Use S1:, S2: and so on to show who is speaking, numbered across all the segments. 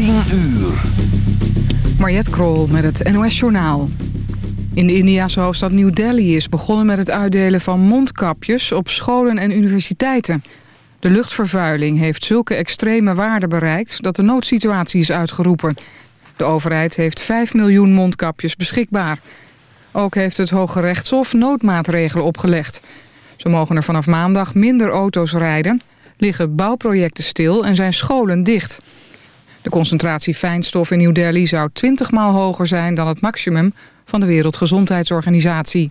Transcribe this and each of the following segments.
S1: 10 uur.
S2: Mariette Krol met het NOS Journaal. In de Indiase hoofdstad New Delhi is begonnen met het uitdelen van mondkapjes op scholen en universiteiten. De luchtvervuiling heeft zulke extreme waarden bereikt dat de noodsituatie is uitgeroepen. De overheid heeft 5 miljoen mondkapjes beschikbaar. Ook heeft het Hoge Rechtshof noodmaatregelen opgelegd. Zo mogen er vanaf maandag minder auto's rijden, liggen bouwprojecten stil en zijn scholen dicht. De concentratie fijnstof in New Delhi zou 20 maal hoger zijn dan het maximum van de Wereldgezondheidsorganisatie.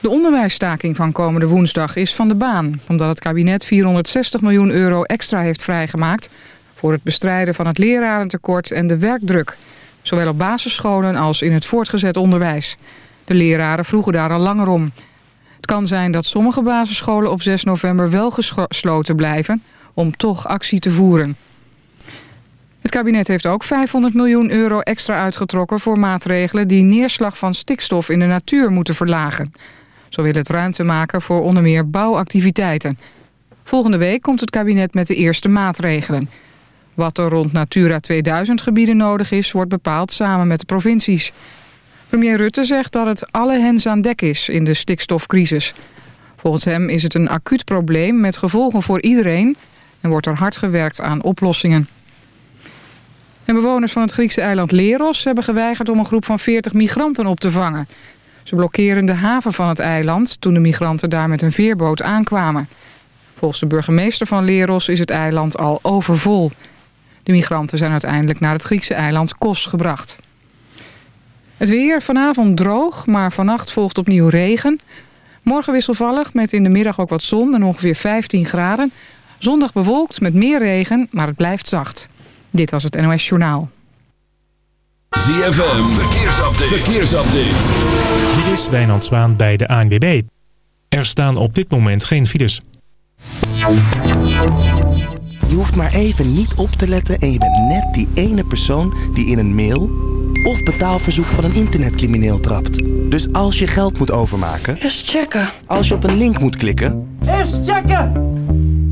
S2: De onderwijsstaking van komende woensdag is van de baan... omdat het kabinet 460 miljoen euro extra heeft vrijgemaakt... voor het bestrijden van het lerarentekort en de werkdruk... zowel op basisscholen als in het voortgezet onderwijs. De leraren vroegen daar al langer om. Het kan zijn dat sommige basisscholen op 6 november wel gesloten blijven... om toch actie te voeren. Het kabinet heeft ook 500 miljoen euro extra uitgetrokken... voor maatregelen die neerslag van stikstof in de natuur moeten verlagen. Zo wil het ruimte maken voor onder meer bouwactiviteiten. Volgende week komt het kabinet met de eerste maatregelen. Wat er rond Natura 2000 gebieden nodig is... wordt bepaald samen met de provincies. Premier Rutte zegt dat het alle hens aan dek is in de stikstofcrisis. Volgens hem is het een acuut probleem met gevolgen voor iedereen... en wordt er hard gewerkt aan oplossingen. En bewoners van het Griekse eiland Leros hebben geweigerd om een groep van 40 migranten op te vangen. Ze blokkeren de haven van het eiland toen de migranten daar met een veerboot aankwamen. Volgens de burgemeester van Leros is het eiland al overvol. De migranten zijn uiteindelijk naar het Griekse eiland Kos gebracht. Het weer vanavond droog, maar vannacht volgt opnieuw regen. Morgen wisselvallig met in de middag ook wat zon en ongeveer 15 graden. Zondag bewolkt met meer regen, maar het blijft zacht. Dit was het NOS Journaal.
S1: ZFM, verkeersupdate. verkeersupdate.
S3: Dit is Wijnand Zwaan bij de ANWB. Er staan op dit moment geen files.
S4: Je hoeft maar even niet op te letten en je bent net die ene persoon die in een mail of betaalverzoek van een internetcrimineel trapt. Dus als je geld moet overmaken...
S5: Eerst checken.
S4: Als je op een link moet klikken...
S5: Eerst checken!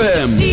S1: ZFM.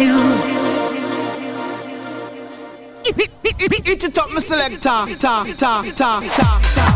S6: you.
S7: Eat it top, my selector. Ta, ta, ta, ta, ta.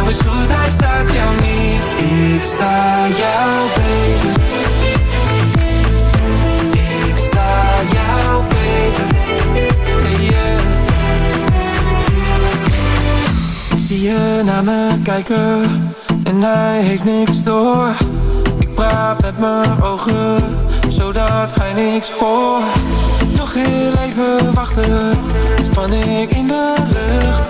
S8: nou eens daar hij staat jou niet. Ik sta jouw beter. Ik sta jouw beter. Ik Zie je naar me kijken En hij heeft niks door. Ik praat met mijn ogen Zodat gij niks hoort. Nog heel even wachten Span ik in de lucht.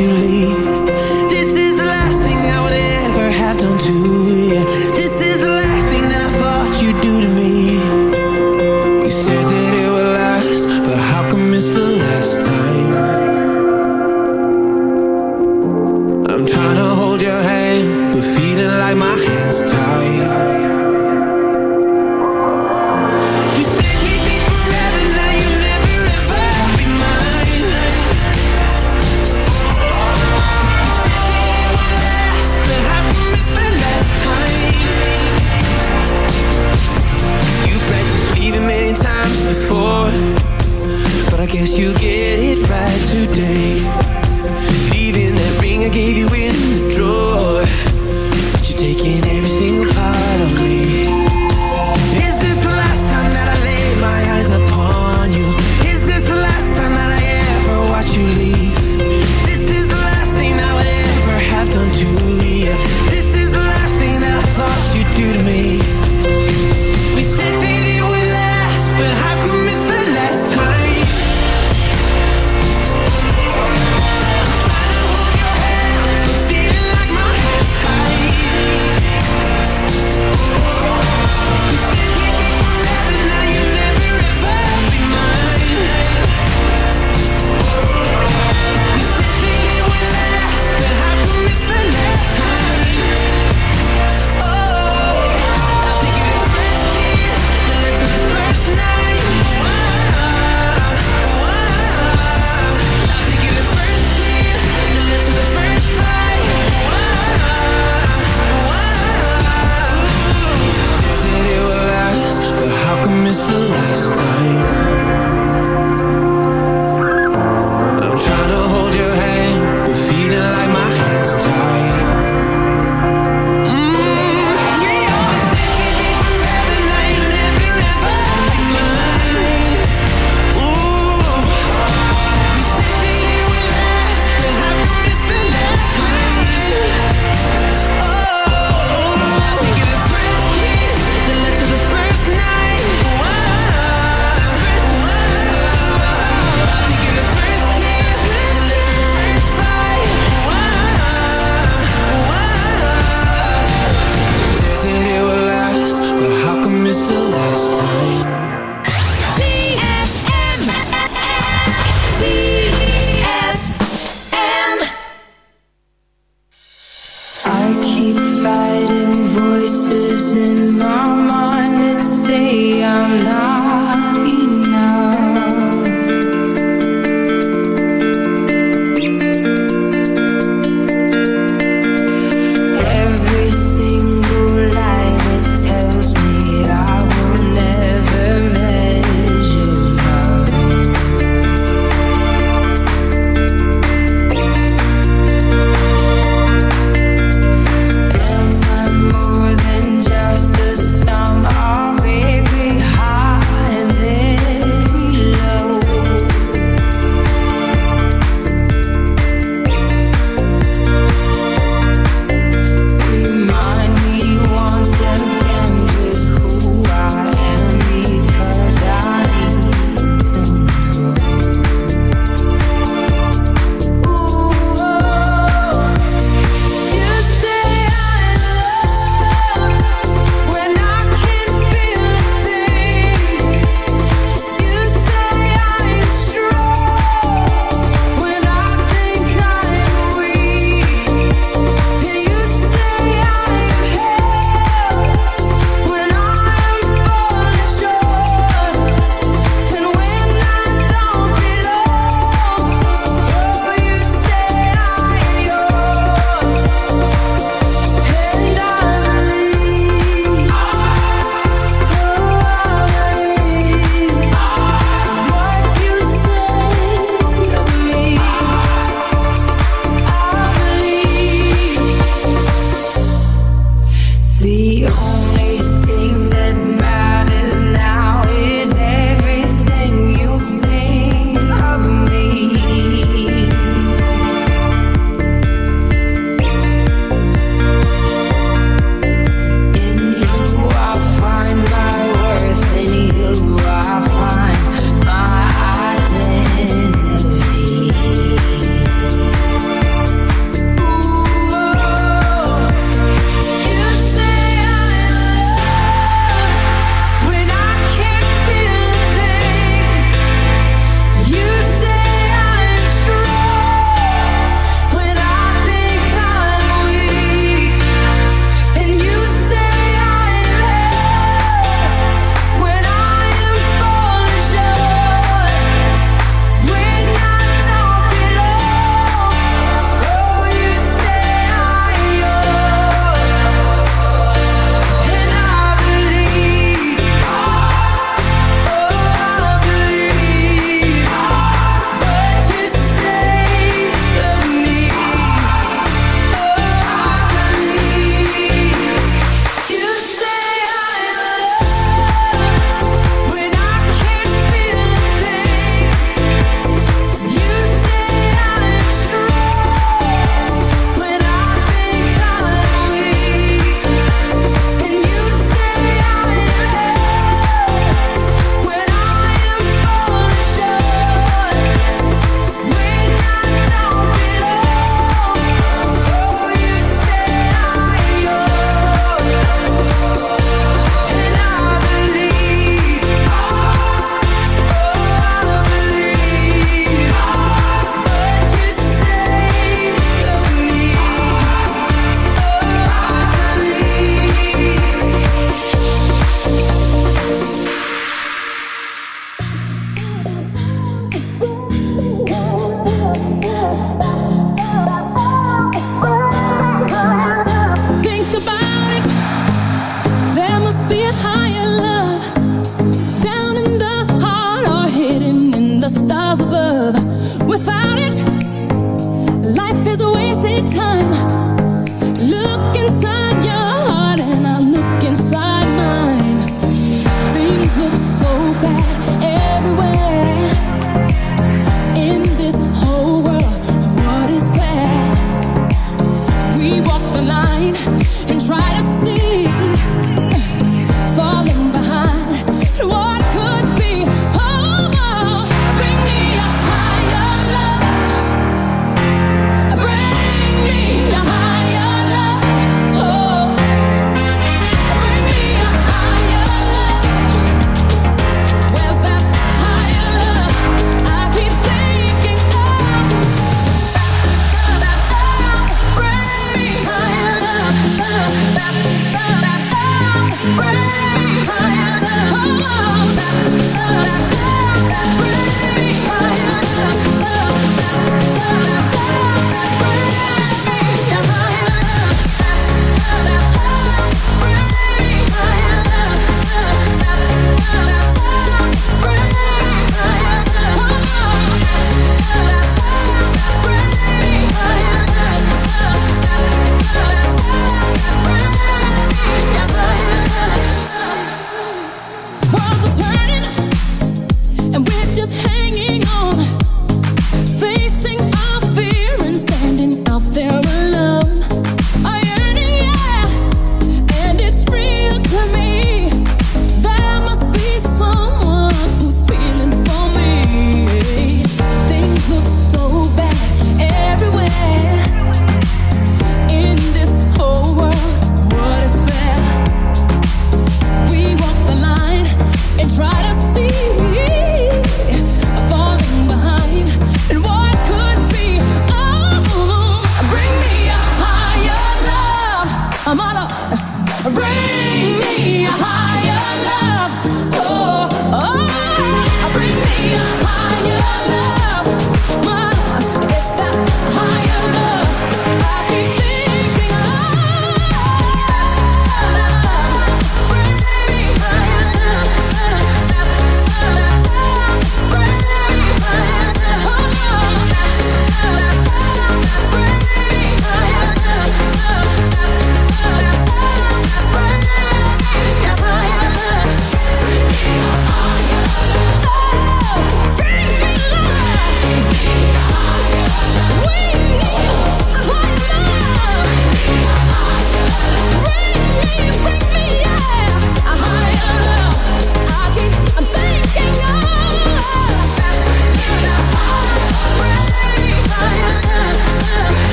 S9: you leave. Last time?